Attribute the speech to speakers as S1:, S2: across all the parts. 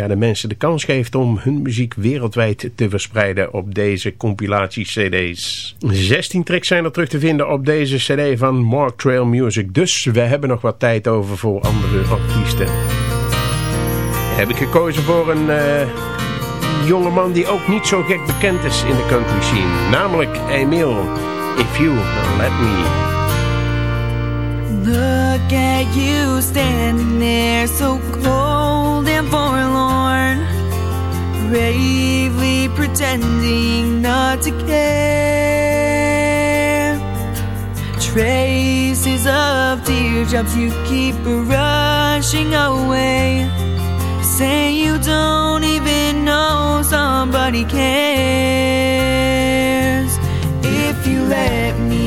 S1: ja, de mensen de kans geeft om hun muziek wereldwijd te verspreiden op deze compilatie-cd's. 16 tracks zijn er terug te vinden op deze cd van Mark Trail Music, dus we hebben nog wat tijd over voor andere artiesten. Heb ik gekozen voor een uh, jongeman die ook niet zo gek bekend is in de country scene, namelijk Emil, If You Let Me.
S2: Look at you standing there so cold and forlorn. Bravely pretending not to care. Traces of teardrops you keep rushing away. Say you don't even know somebody cares. If you let me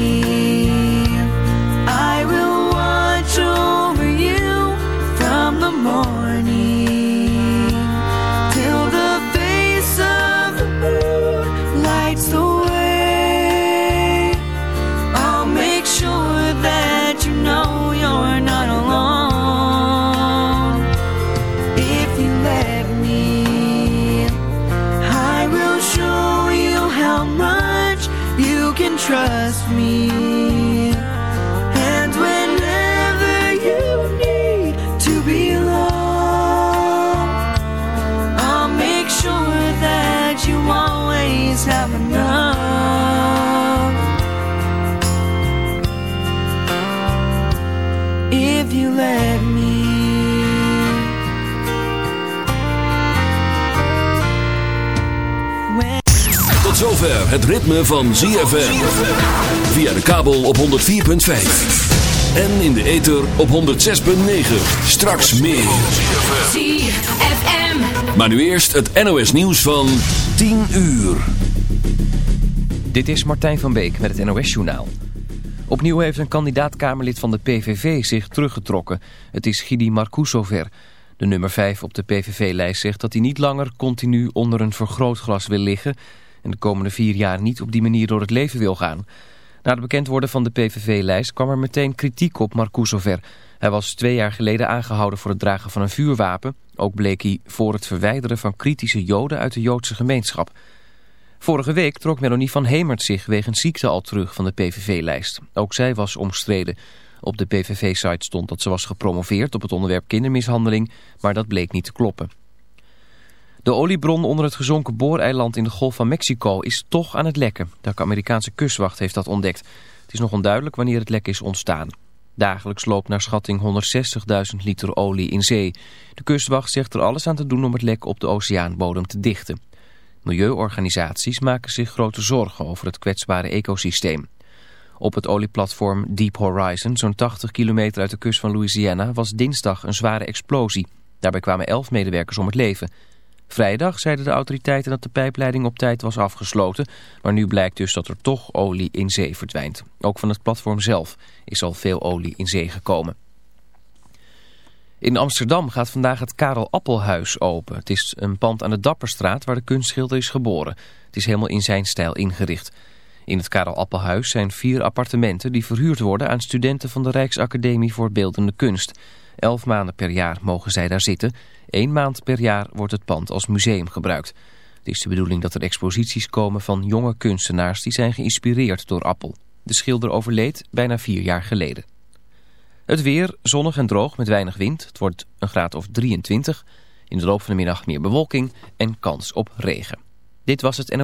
S3: het ritme van ZFM. Via de kabel op 104.5. En in de ether op 106.9. Straks meer.
S4: ZFM.
S3: Maar nu eerst het NOS nieuws van 10 uur.
S5: Dit is Martijn van Beek met het NOS-journaal. Opnieuw heeft een kandidaat-Kamerlid van de PVV zich teruggetrokken. Het is Gidi Marcousover. De nummer 5 op de PVV-lijst zegt dat hij niet langer continu onder een vergrootglas wil liggen... en de komende vier jaar niet op die manier door het leven wil gaan. Na het bekend worden van de PVV-lijst kwam er meteen kritiek op Marcousover. Hij was twee jaar geleden aangehouden voor het dragen van een vuurwapen. Ook bleek hij voor het verwijderen van kritische joden uit de Joodse gemeenschap... Vorige week trok Melanie van Hemert zich wegens ziekte al terug van de PVV-lijst. Ook zij was omstreden. Op de PVV-site stond dat ze was gepromoveerd op het onderwerp kindermishandeling, maar dat bleek niet te kloppen. De oliebron onder het gezonken booreiland in de Golf van Mexico is toch aan het lekken. De Amerikaanse kustwacht heeft dat ontdekt. Het is nog onduidelijk wanneer het lek is ontstaan. Dagelijks loopt naar schatting 160.000 liter olie in zee. De kustwacht zegt er alles aan te doen om het lek op de oceaanbodem te dichten. Milieuorganisaties maken zich grote zorgen over het kwetsbare ecosysteem. Op het olieplatform Deep Horizon, zo'n 80 kilometer uit de kust van Louisiana, was dinsdag een zware explosie. Daarbij kwamen 11 medewerkers om het leven. Vrijdag zeiden de autoriteiten dat de pijpleiding op tijd was afgesloten, maar nu blijkt dus dat er toch olie in zee verdwijnt. Ook van het platform zelf is al veel olie in zee gekomen. In Amsterdam gaat vandaag het Karel Appelhuis open. Het is een pand aan de Dapperstraat waar de kunstschilder is geboren. Het is helemaal in zijn stijl ingericht. In het Karel Appelhuis zijn vier appartementen die verhuurd worden aan studenten van de Rijksacademie voor Beeldende Kunst. Elf maanden per jaar mogen zij daar zitten. Eén maand per jaar wordt het pand als museum gebruikt. Het is de bedoeling dat er exposities komen van jonge kunstenaars die zijn geïnspireerd door Appel. De schilder overleed bijna vier jaar geleden. Het weer, zonnig en droog met weinig wind. Het wordt een graad of 23. In de loop van de middag meer bewolking en kans op regen. Dit was het en...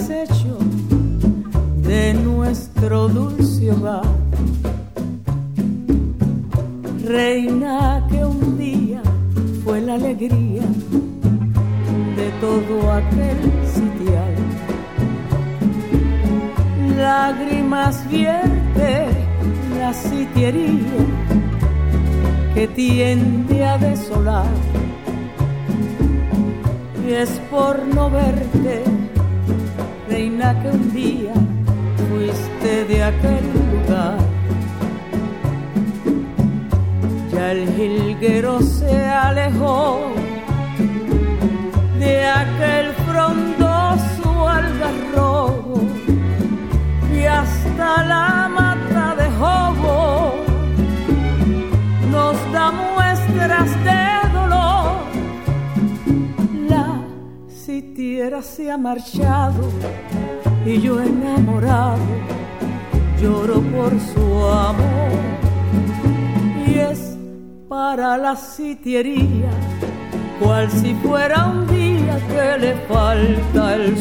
S6: Hecho de nuestro dulce hogar. Reina que un día fue la alegría de todo aquel sitial. Lágrimas vierte la sitiería que tiende a desolar y es por no verte, reina que un día fuiste de aquel lugar. Ya el jilguero se alejó de aquel frondoso algarrobo y hasta la mata de jobo nos da muestras de sitiera se ha marchado y yo enamorado lloro por su amor. Y es para la sitiería cual si fuera un día que le falta el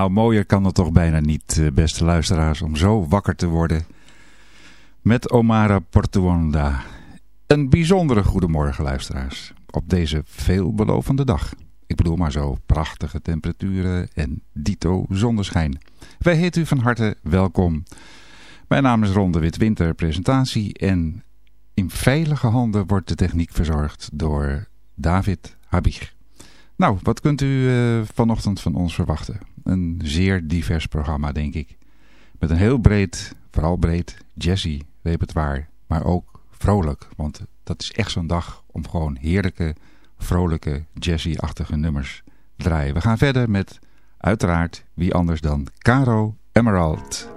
S7: Nou, mooier kan het toch bijna niet, eh, beste luisteraars, om zo wakker te worden met Omara Portuanda. Een bijzondere goedemorgen, luisteraars, op deze veelbelovende dag. Ik bedoel maar zo prachtige temperaturen en dito zonneschijn. Wij heten u van harte welkom. Mijn naam is Ron de Witwinter, presentatie en
S8: in veilige handen wordt de techniek verzorgd door David Habig. Nou, wat kunt u uh, vanochtend van ons verwachten? Een zeer divers programma, denk ik. Met een heel breed, vooral breed, jazzy repertoire. Maar ook vrolijk, want dat is echt zo'n dag om gewoon heerlijke, vrolijke, jazzy-achtige nummers te draaien. We gaan verder met, uiteraard, wie anders dan Caro Emerald.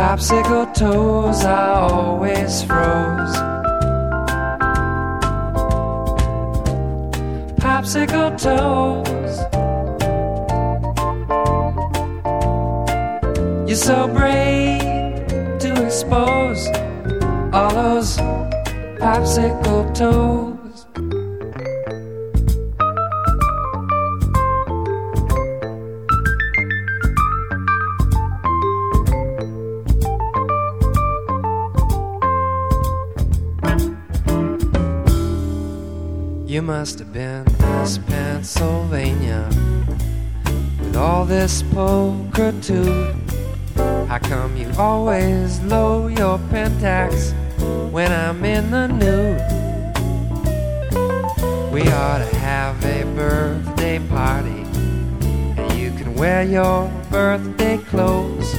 S9: Popsicle toes
S10: are always froze. Popsicle toes. You're so brave to expose all those popsicle toes. This pulchritude. How come you always low your pentax when I'm in the nude? We ought to have a birthday party, and you can wear your birthday clothes.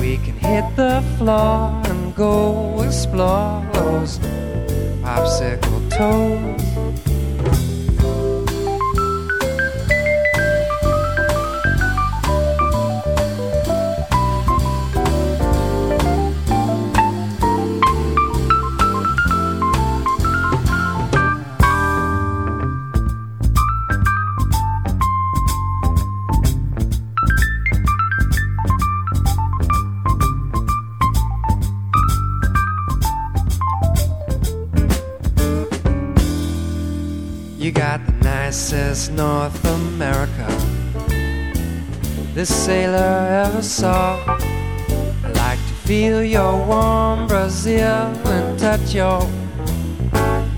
S10: We can hit the floor and go explore those popsicle toes. And touch your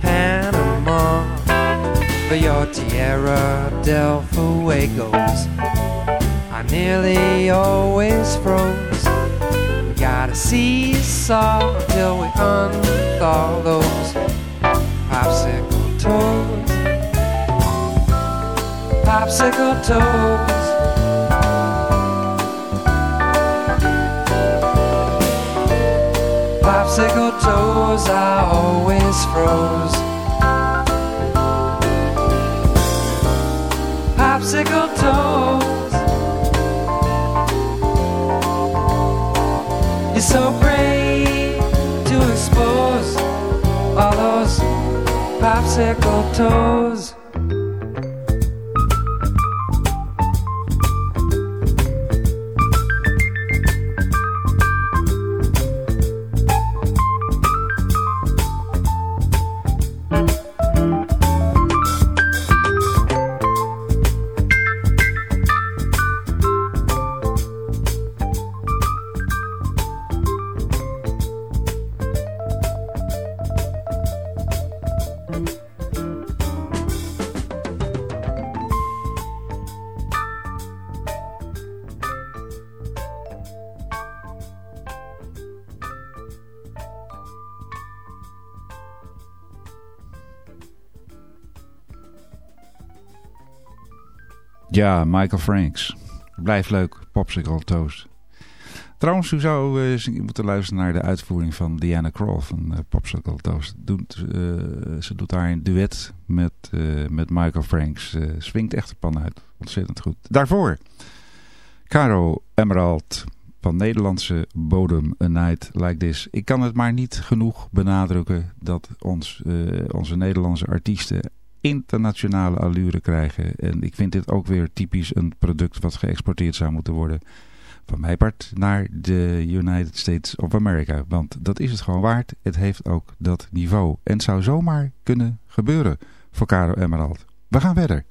S10: Panama. For your Tierra del Fuegos, I nearly always froze. We gotta seesaw till we unthaw those popsicle toes popsicle toes. Popsicle toes are always froze. Popsicle toes. You're so brave to expose all those popsicle toes.
S7: Ja, Michael Franks. Blijft leuk, Popsicle Toast. Trouwens, u zou uh, moeten luisteren naar de uitvoering van Diana Krall van uh, Popsicle Toast. Doet, uh, ze doet daar een duet met, met Michael Franks. swingt echt de pan uit. Ontzettend goed. Daarvoor Caro Emerald van Nederlandse bodem, A Night Like This. Ik kan het maar niet genoeg benadrukken dat ons, onze Nederlandse artiesten internationale allure krijgen. En ik vind dit ook weer typisch een product wat geëxporteerd zou moeten worden. Van mijn part naar de United States of America. Want dat is het gewoon waard. Het heeft ook dat niveau. En het zou zomaar kunnen gebeuren voor Caro Emerald. We gaan verder.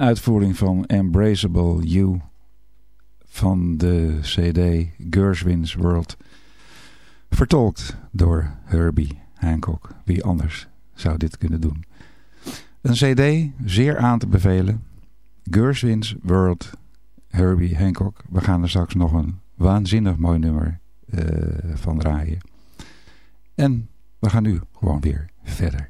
S7: Een uitvoering van Embraceable You van de CD Gershwin's World. Vertolkt door Herbie Hancock. Wie anders zou dit kunnen doen? Een CD, zeer aan te bevelen. Gershwin's World, Herbie Hancock. We gaan er straks nog een waanzinnig mooi nummer uh, van draaien. En we gaan nu gewoon weer verder.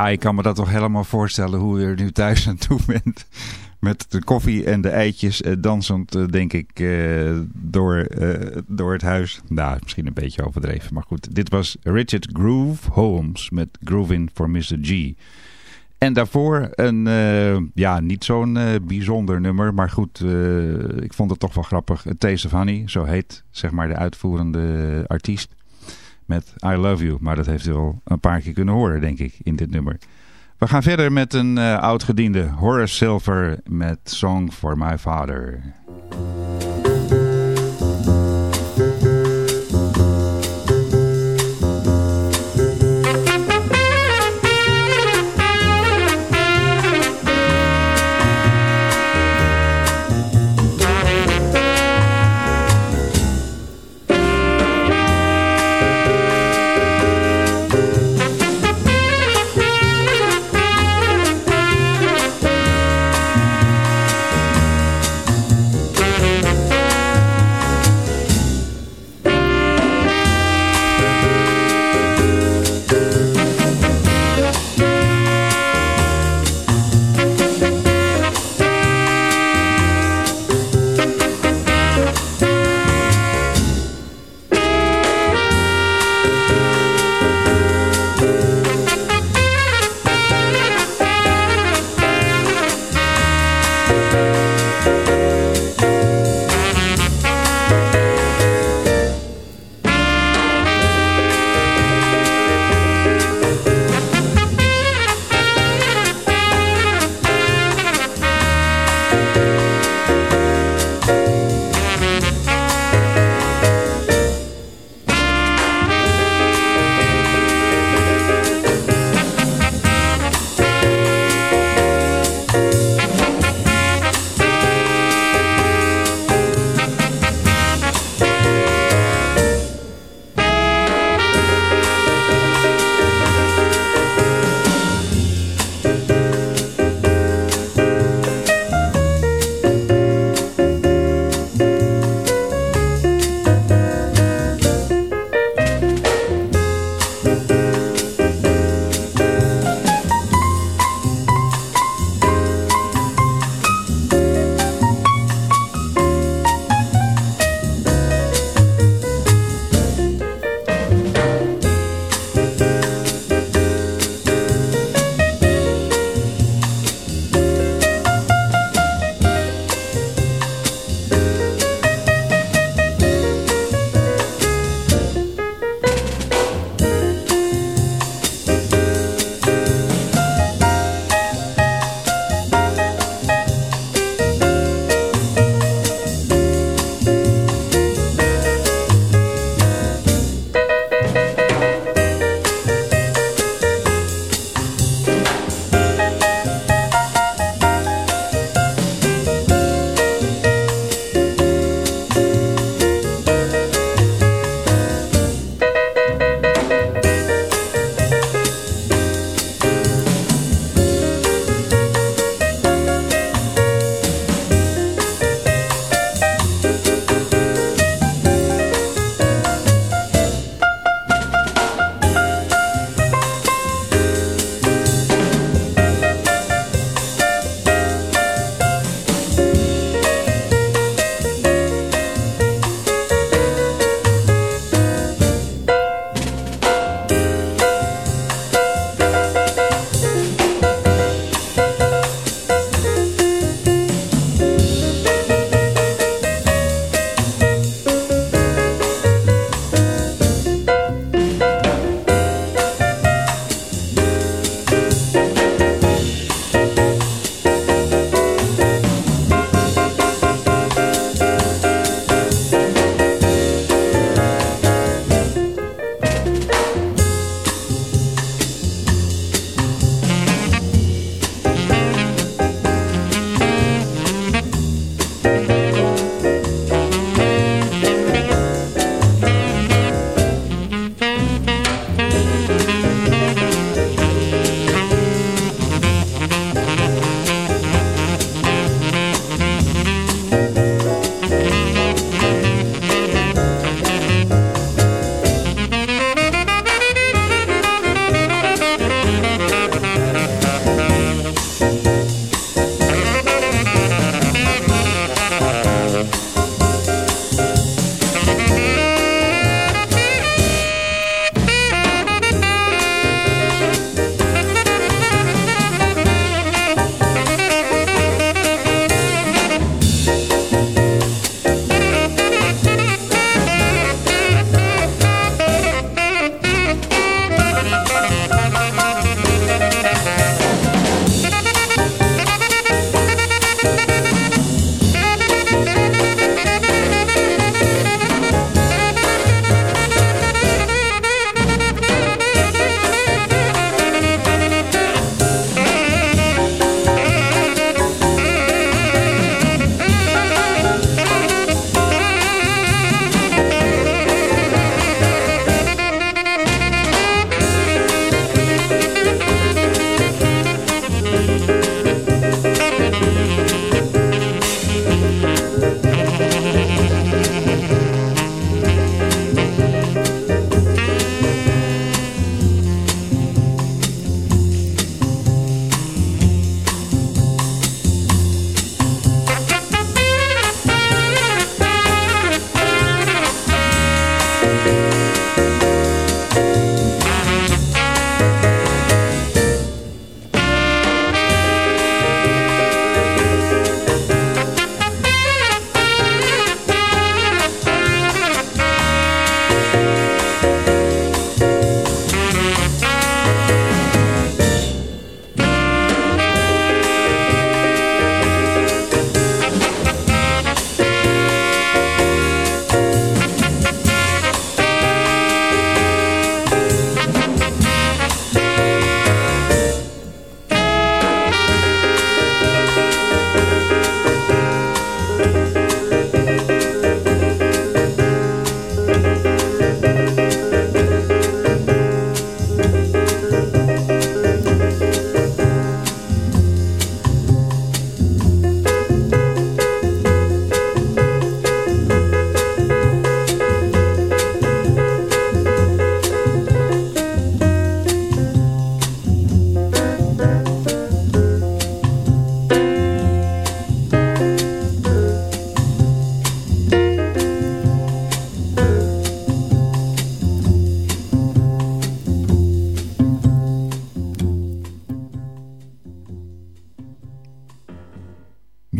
S7: Ja, ik kan me dat toch helemaal voorstellen hoe je er nu thuis aan toe bent. Met de koffie en de eitjes eh, dansend, eh, denk ik, eh, door, door het huis. Nou, misschien een beetje overdreven, maar goed. Dit was Richard Groove Holmes met Groovin for Mr. G. En daarvoor een, ja, niet zo'n bijzonder nummer, maar goed, ik vond het toch wel grappig. A Taste of Honey, zo heet zeg maar de uitvoerende artiest met I Love You. Maar dat heeft u wel een paar keer kunnen horen, denk ik, in dit nummer. We gaan verder met een uh, oud-gediende, Horace Silver met Song for My Father.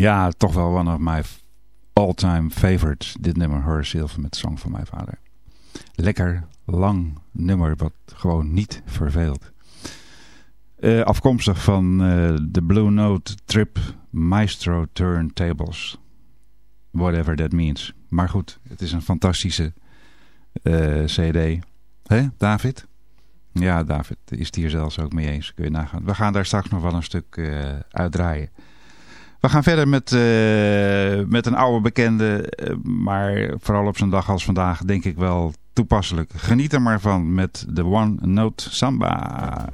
S7: Ja, toch wel one of my all-time favorites. Dit nummer, Her Silver met Song van mijn vader. Lekker lang nummer, wat gewoon niet verveelt. Uh, afkomstig van uh, de Blue Note Trip Maestro Turntables. Whatever that means. Maar goed, het is een fantastische uh, cd. Hé, David? Ja, David is het hier zelfs ook mee eens. Kun je nagaan. We gaan daar straks nog wel een stuk uitdraaien. We gaan verder met, uh, met een oude bekende. Uh, maar vooral op zo'n dag als vandaag denk ik wel toepasselijk. Geniet er maar van met de One Note Samba.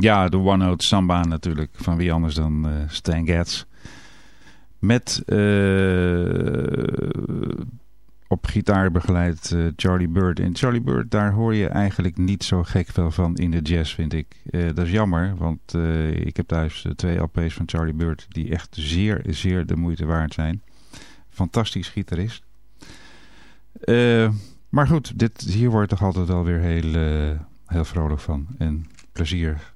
S7: Ja, de One Note Samba natuurlijk. Van wie anders dan uh, Stan Getz. Met uh, op gitaar begeleid uh, Charlie Bird. En Charlie Bird, daar hoor je eigenlijk niet zo gek veel van in de jazz, vind ik. dat is jammer, want ik heb thuis twee LP's van Charlie Bird... die echt zeer, zeer de moeite waard zijn. Fantastisch gitarist. maar goed, dit, hier wordt toch altijd wel weer heel, heel vrolijk van. En plezier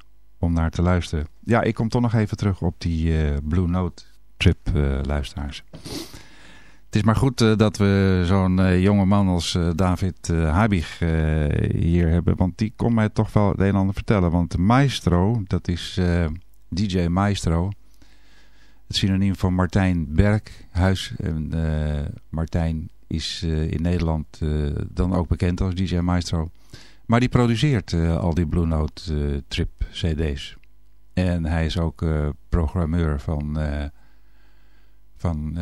S7: om naar te luisteren. Ja, ik kom toch nog even terug op die uh, Blue Note trip uh, luisteraars. Het is maar goed uh, dat we zo'n jonge man als David Habig hier hebben. Want die kon mij toch wel het een en ander vertellen. Want Maestro, dat is DJ Maestro. Het synoniem van Martijn Berghuis. En Martijn is in Nederland dan ook bekend als DJ Maestro. Maar die produceert uh, al die Blue Note uh, Trip CD's. En hij is ook uh, programmeur van, van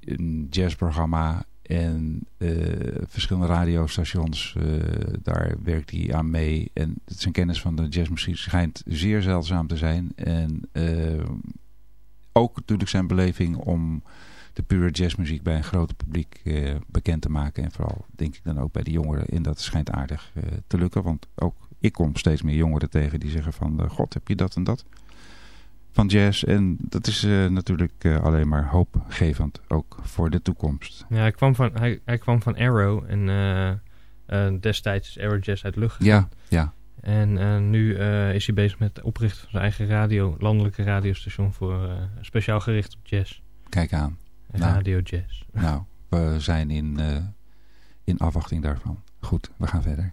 S7: een jazzprogramma en verschillende radiostations. daar werkt hij aan mee. En zijn kennis van de jazzmuziek schijnt zeer zeldzaam te zijn. En ook natuurlijk zijn beleving om de pure jazzmuziek bij een groot publiek eh, bekend te maken. En vooral denk ik dan ook bij de jongeren. En dat schijnt aardig eh, te lukken. Want ook ik kom steeds meer jongeren tegen die zeggen van... Uh, God, heb je dat en dat? Van jazz. En dat is eh, natuurlijk eh, alleen maar hoopgevend. Ook voor de toekomst.
S11: Ja, hij kwam van, hij, hij kwam van Arrow. En destijds is Arrow Jazz uit lucht
S7: Ja, ja.
S11: En nu is hij bezig met het oprichten van zijn eigen radio, landelijke radiostation voor speciaal gericht op jazz.
S7: Kijk aan.
S11: Radio Jazz.
S7: Nou, we zijn in, uh, in afwachting daarvan. Goed, we gaan verder.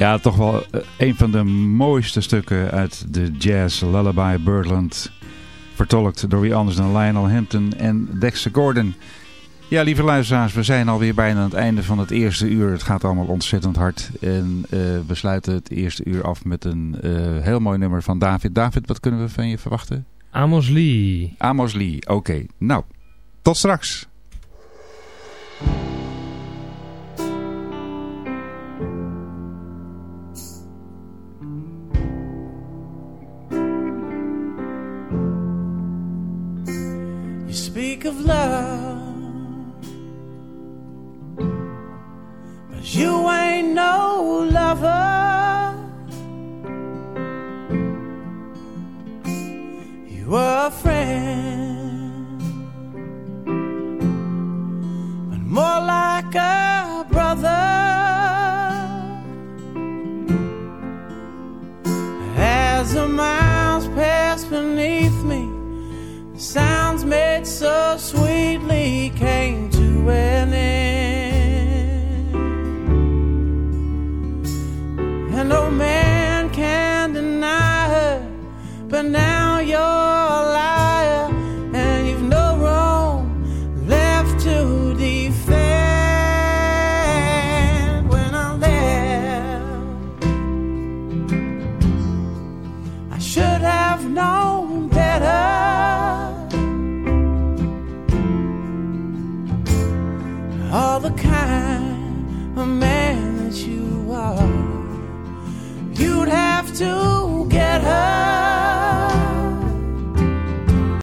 S7: Ja, toch wel eh, een van de mooiste stukken uit de jazz Lullaby Birdland. Vertolkt door wie anders dan Lionel Hampton en Dexter Gordon. Ja, lieve luisteraars, we zijn alweer bijna aan het einde van het eerste uur. Het gaat allemaal ontzettend hard. En uh, we sluiten het eerste uur af met een uh, heel mooi nummer van David. David, wat kunnen we van je verwachten?
S11: Amos Lee.
S7: Amos Lee, oké. Okay. Nou, tot straks.
S12: But you ain't no lover. You were a friend. But more like a brother sounds made so sweetly came to an end. And no man can deny her, but now. the kind of man that you are. You'd have to get her.